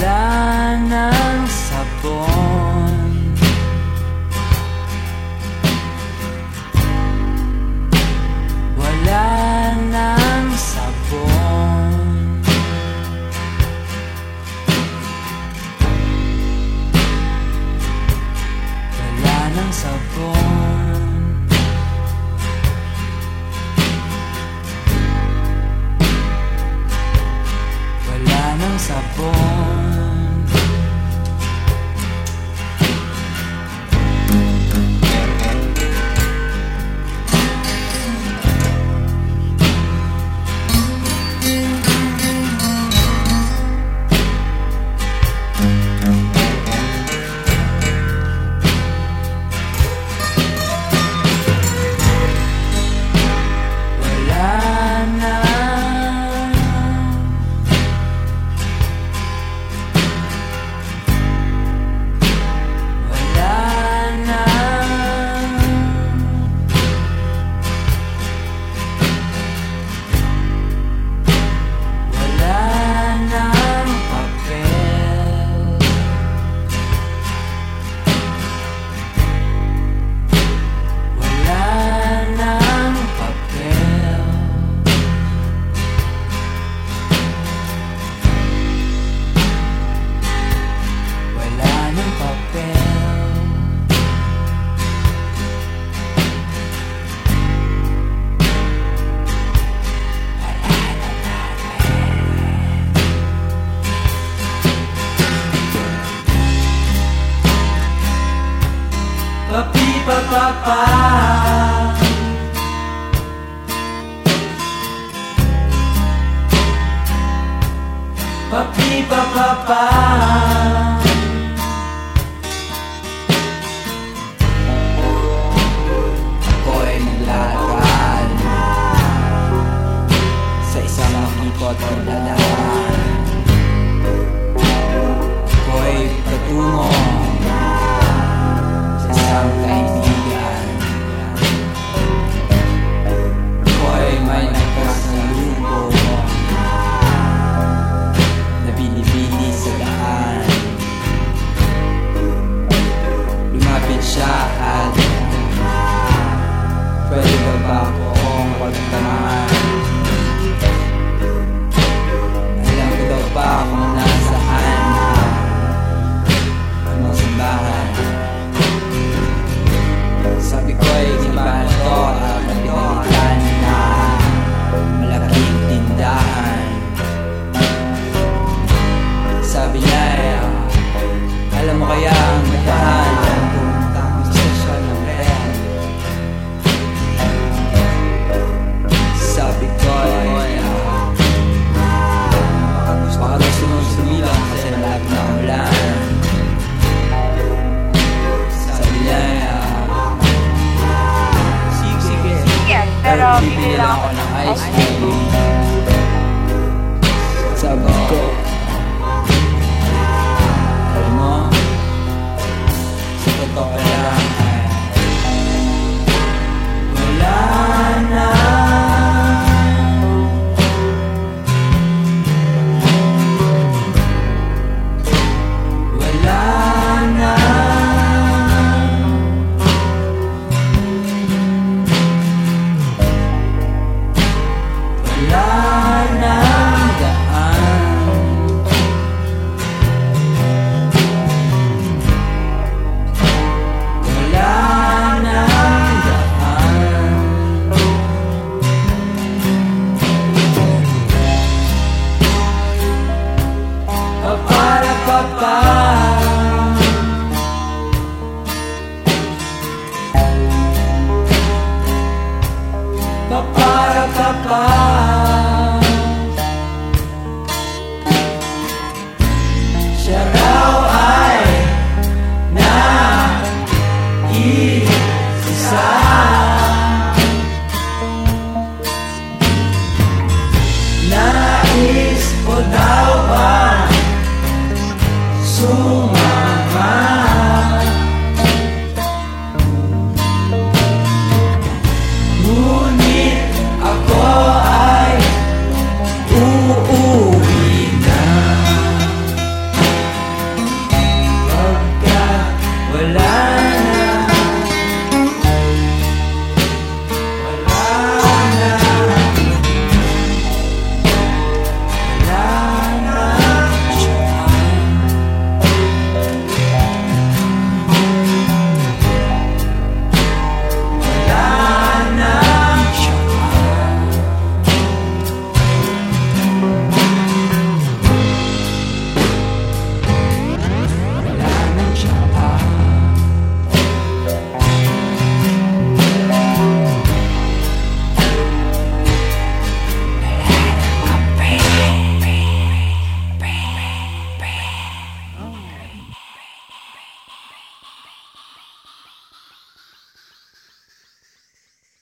Wala ng sabon. Wala ng sabon. Wala ng sabon. Wala ng sabon. papá. Papi, papá. Bibili ako ng ice cream. Sabi ko Alam mo Sa totoo lang.